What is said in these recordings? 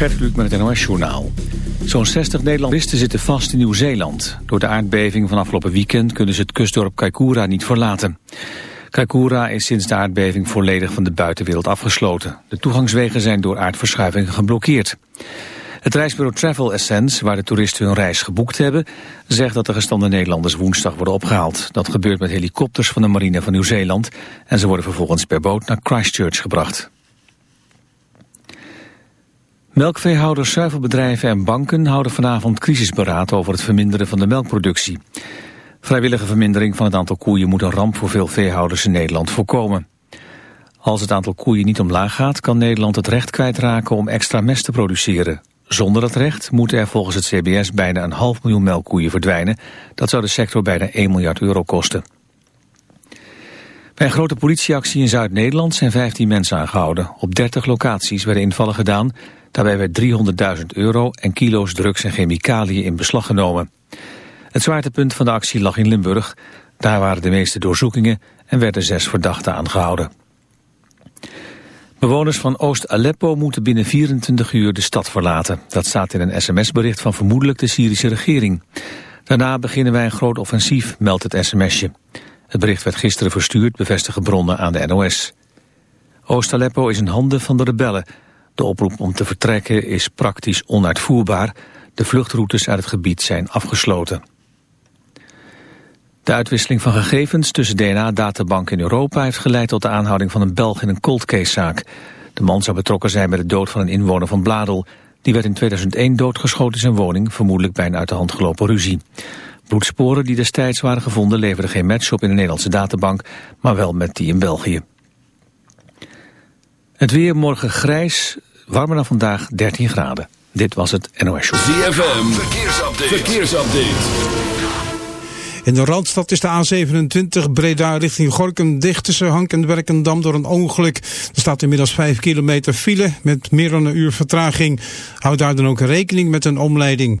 Gert Luc met het NOS Journaal. Zo'n 60 Nederlandisten zitten vast in Nieuw-Zeeland. Door de aardbeving van afgelopen weekend kunnen ze het kustdorp Kaikoura niet verlaten. Kaikoura is sinds de aardbeving volledig van de buitenwereld afgesloten. De toegangswegen zijn door aardverschuivingen geblokkeerd. Het reisbureau Travel Essence, waar de toeristen hun reis geboekt hebben... zegt dat de gestande Nederlanders woensdag worden opgehaald. Dat gebeurt met helikopters van de marine van Nieuw-Zeeland... en ze worden vervolgens per boot naar Christchurch gebracht. Melkveehouders, zuivelbedrijven en banken houden vanavond crisisberaad over het verminderen van de melkproductie. Vrijwillige vermindering van het aantal koeien moet een ramp voor veel veehouders in Nederland voorkomen. Als het aantal koeien niet omlaag gaat, kan Nederland het recht kwijtraken om extra mest te produceren. Zonder dat recht moeten er volgens het CBS bijna een half miljoen melkkoeien verdwijnen. Dat zou de sector bijna 1 miljard euro kosten. Bij een grote politieactie in Zuid-Nederland zijn 15 mensen aangehouden. Op 30 locaties werden invallen gedaan. Daarbij werd 300.000 euro en kilo's drugs en chemicaliën in beslag genomen. Het zwaartepunt van de actie lag in Limburg. Daar waren de meeste doorzoekingen en werden zes verdachten aangehouden. Bewoners van Oost-Aleppo moeten binnen 24 uur de stad verlaten. Dat staat in een sms-bericht van vermoedelijk de Syrische regering. Daarna beginnen wij een groot offensief, meldt het sms'je. Het bericht werd gisteren verstuurd, bevestigen bronnen aan de NOS. Oost-Aleppo is in handen van de rebellen. De oproep om te vertrekken is praktisch onuitvoerbaar. De vluchtroutes uit het gebied zijn afgesloten. De uitwisseling van gegevens tussen DNA-databanken in Europa... heeft geleid tot de aanhouding van een Belg in een cold case-zaak. De man zou betrokken zijn bij de dood van een inwoner van Bladel. Die werd in 2001 doodgeschoten in zijn woning... vermoedelijk bij een uit de hand gelopen ruzie. Bloedsporen die destijds waren gevonden... leverden geen match op in de Nederlandse databank... maar wel met die in België. Het weer morgen grijs, warmer dan vandaag 13 graden. Dit was het NOS Show. ZFM, verkeersupdate. verkeersupdate. In de Randstad is de A27 Breda richting Gorkum dicht tussen Hank en Werkendam door een ongeluk. Er staat inmiddels 5 kilometer file met meer dan een uur vertraging. Houd daar dan ook rekening met een omleiding.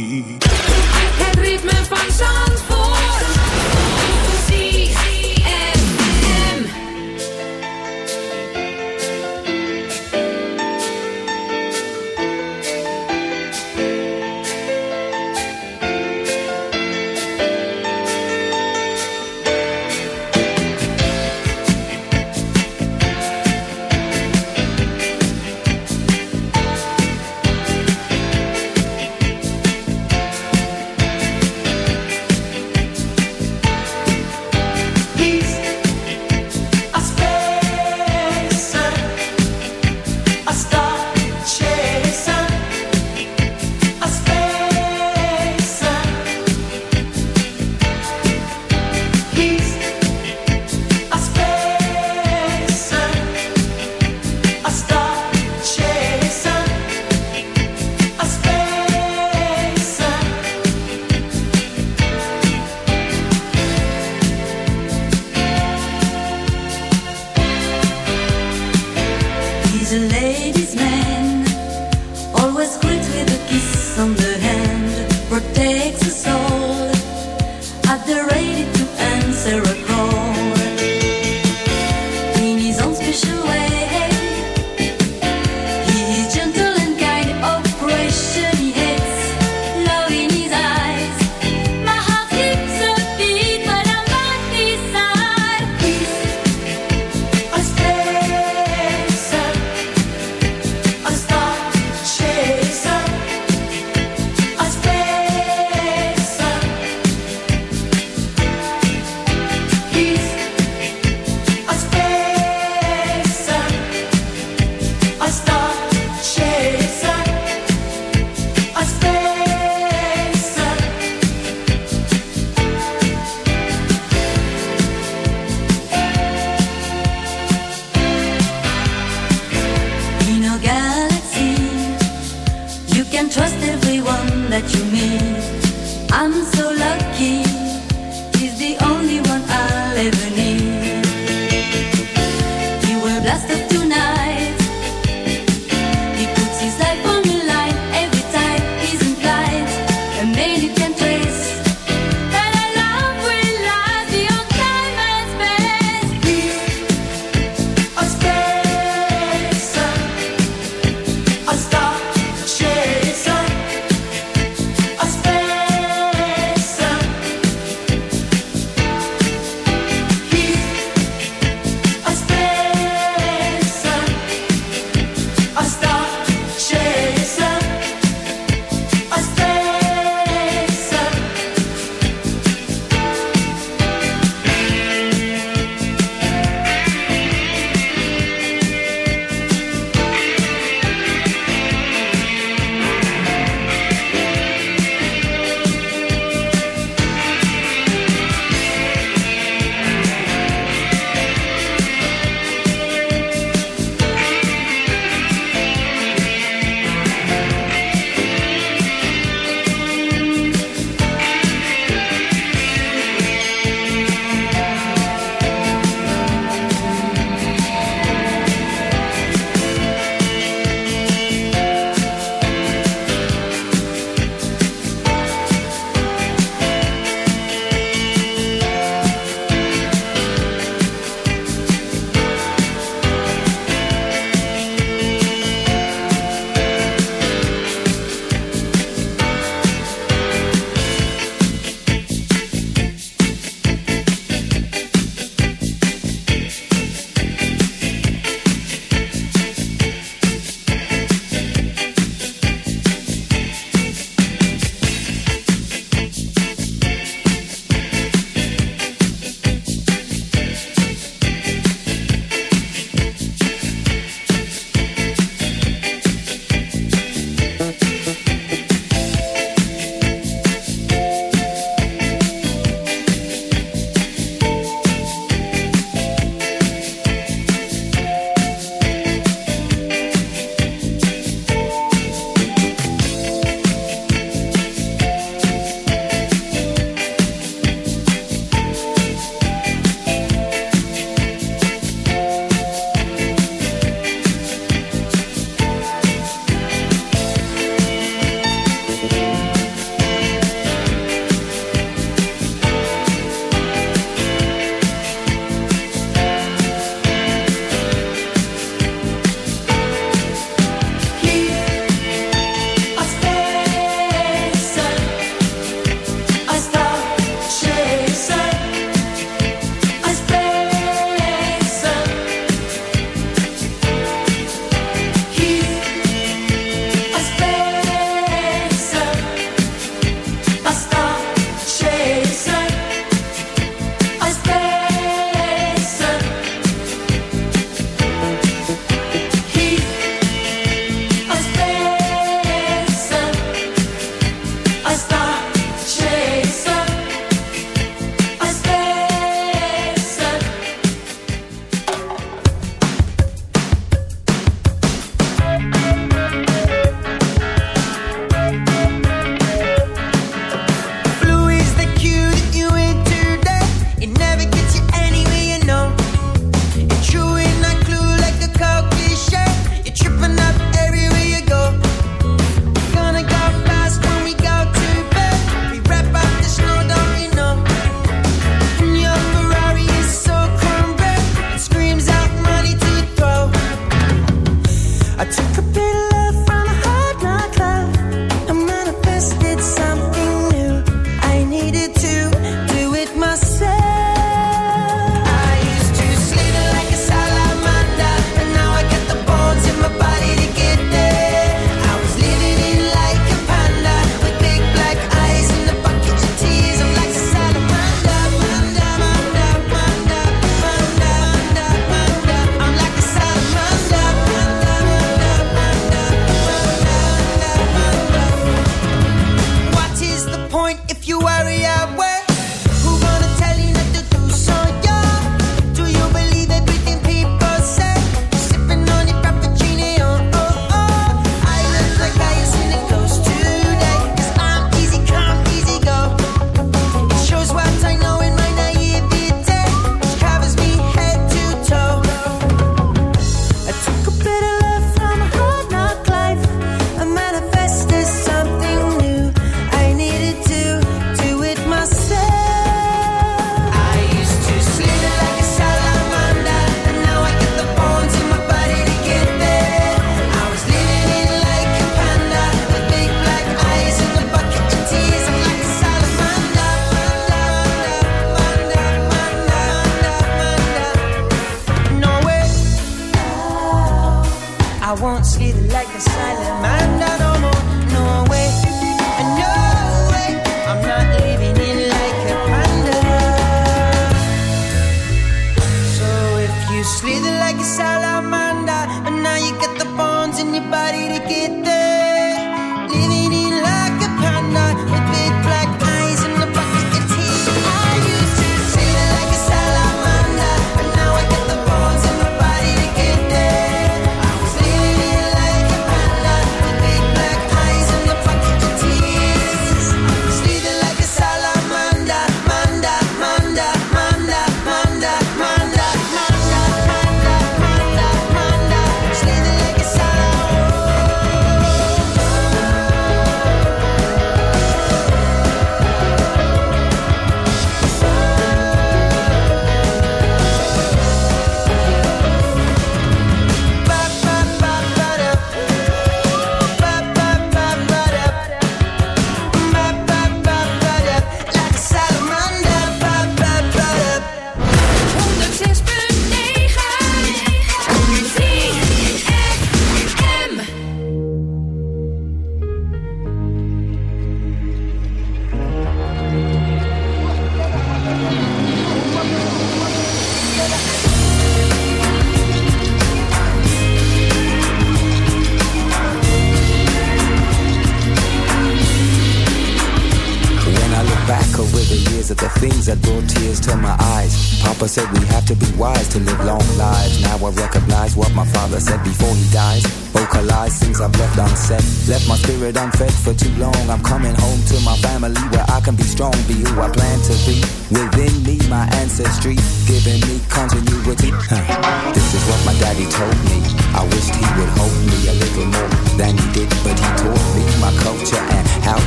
You slither like a salamander, but now you got the bones in your body to get there.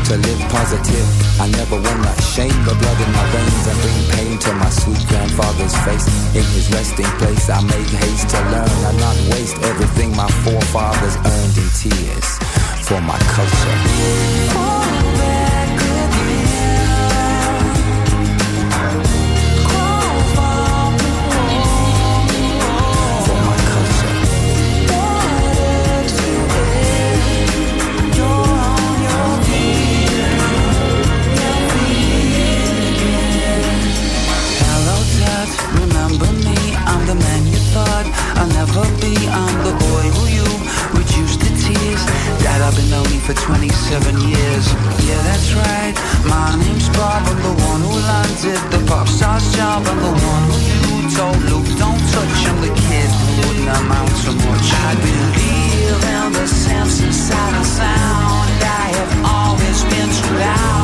To live positive. I never wanna shame the blood in my veins and bring pain to my sweet grandfather's face. In his resting place, I make haste to learn and not waste everything my forefathers earned in tears for my culture. For 27 years. Yeah, that's right. My name's Bob. I'm the one who landed the pop star's job. I'm the one who told Luke, don't touch. I'm the kid wouldn't amount to much. I believe in the sense of sound. I have always been too loud.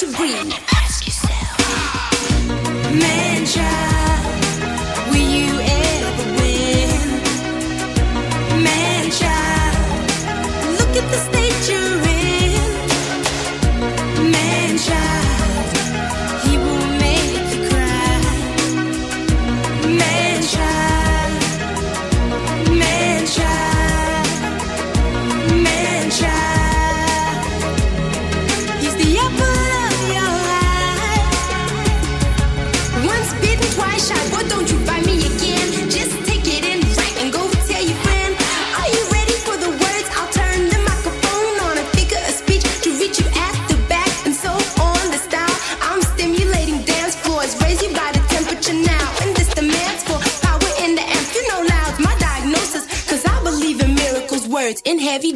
to breathe. Ask yourself, man child.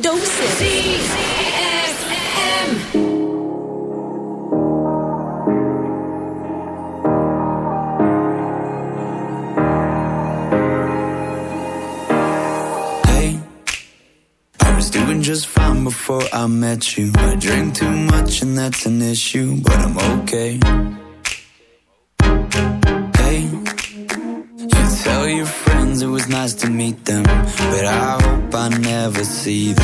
doses. Z-F-M. just fine before I met you. I drink too much and that's an issue, but I'm okay. Hey, you tell your friends it was nice to meet them, but I hope I never see them.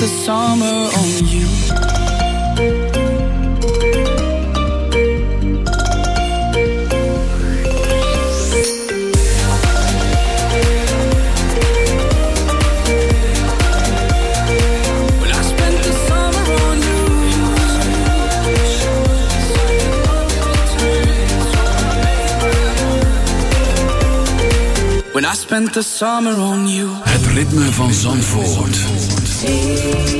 the summer on you. When I spent the summer on you. Het ritme van Zandvoort. see.